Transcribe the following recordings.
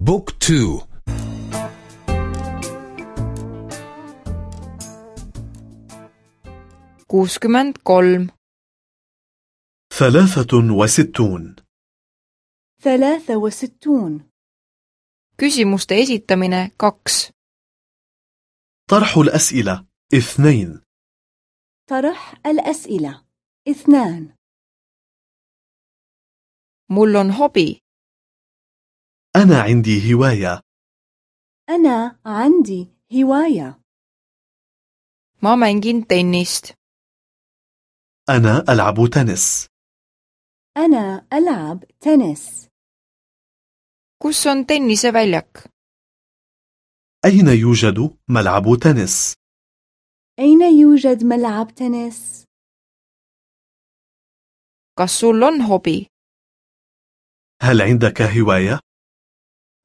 بوك تو. kuuskümmend kolm. ثلاثة وستون. ثلاثة وستون. küsimuste esitamine kaks. طرح الأسئلة. اثنين. طرح الأسئلة. اثنان. on hobi. أنا عندي هواية. أنا عندي هواية. ma mängin tennist أنا ألعب تنس. أنا ألعب تنس. kus on tenniseväljak أين يوجد ملعب تنس؟ أين يوجد ملعب تنس؟ kas sul on hobi? هل عندك هواية؟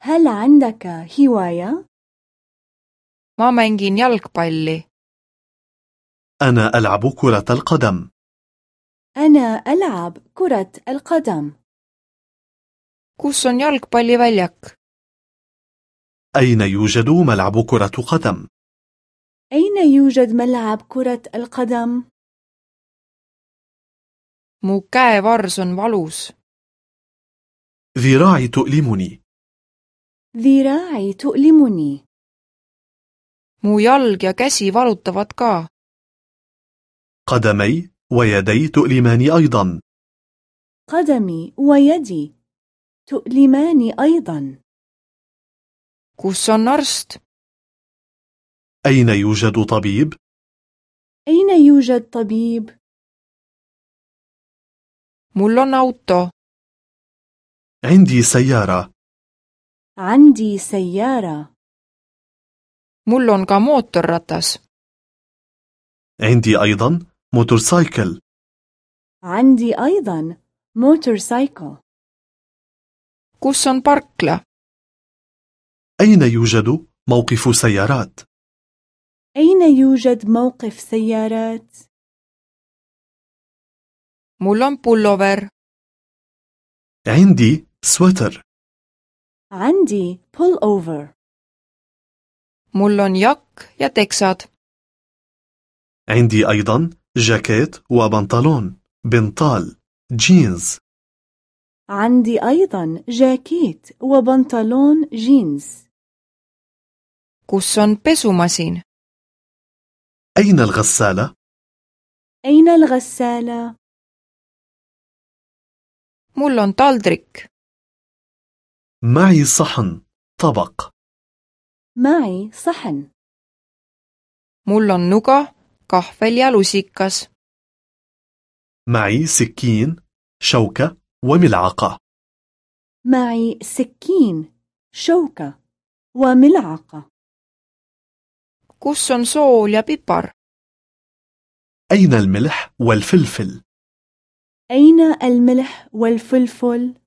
هل عندك هواية؟ ma mängin jalgpalli أنا ألعب كرة القدم أنا ألعب كرة القدم kus on jalgpalliväljak أين يوجد ملعب كرة قدم؟ أين يوجد ملعب كرة القدم؟ mu käevars on valus ذراعي تؤلمني ذراعي تؤلمني. Mu jalg ja käsi valutavad ka. قدمي ويدي تؤلماني أيضا. قدمي ويدي تؤلماني أيضا. Kus on arst? أين يوجد طبيب؟ أين يوجد طبيب؟ mul on auto. عندي سيارة. عندي سيارة. Mul on ka mootorratas. عندي أيضا موتورسايكل. عندي أيضا موتورسايكل. Kus on parkla? أين يوجد موقف سيارات؟ أين يوجد موقف سيارات؟ mul on pullover. عندي سويتر. عندي بلوفر. mul on ka teksad عندي أيضا جاكيت وبنطلون بنطال جينز. عندي أيضا جاكيت وبنطلون جينز. kus on pesumasin أين الغسالة؟ أين الغسالة؟ mul on taldrik معي صحن طبق. معي صحن. Mul on nuga kahvel ja lusikas. معي سكين شوكة وملعقة. معي سكين شوكة وملعقة. Kus on sool ja pipar? أين الملح والفلفل؟ أين الملح والفلفل؟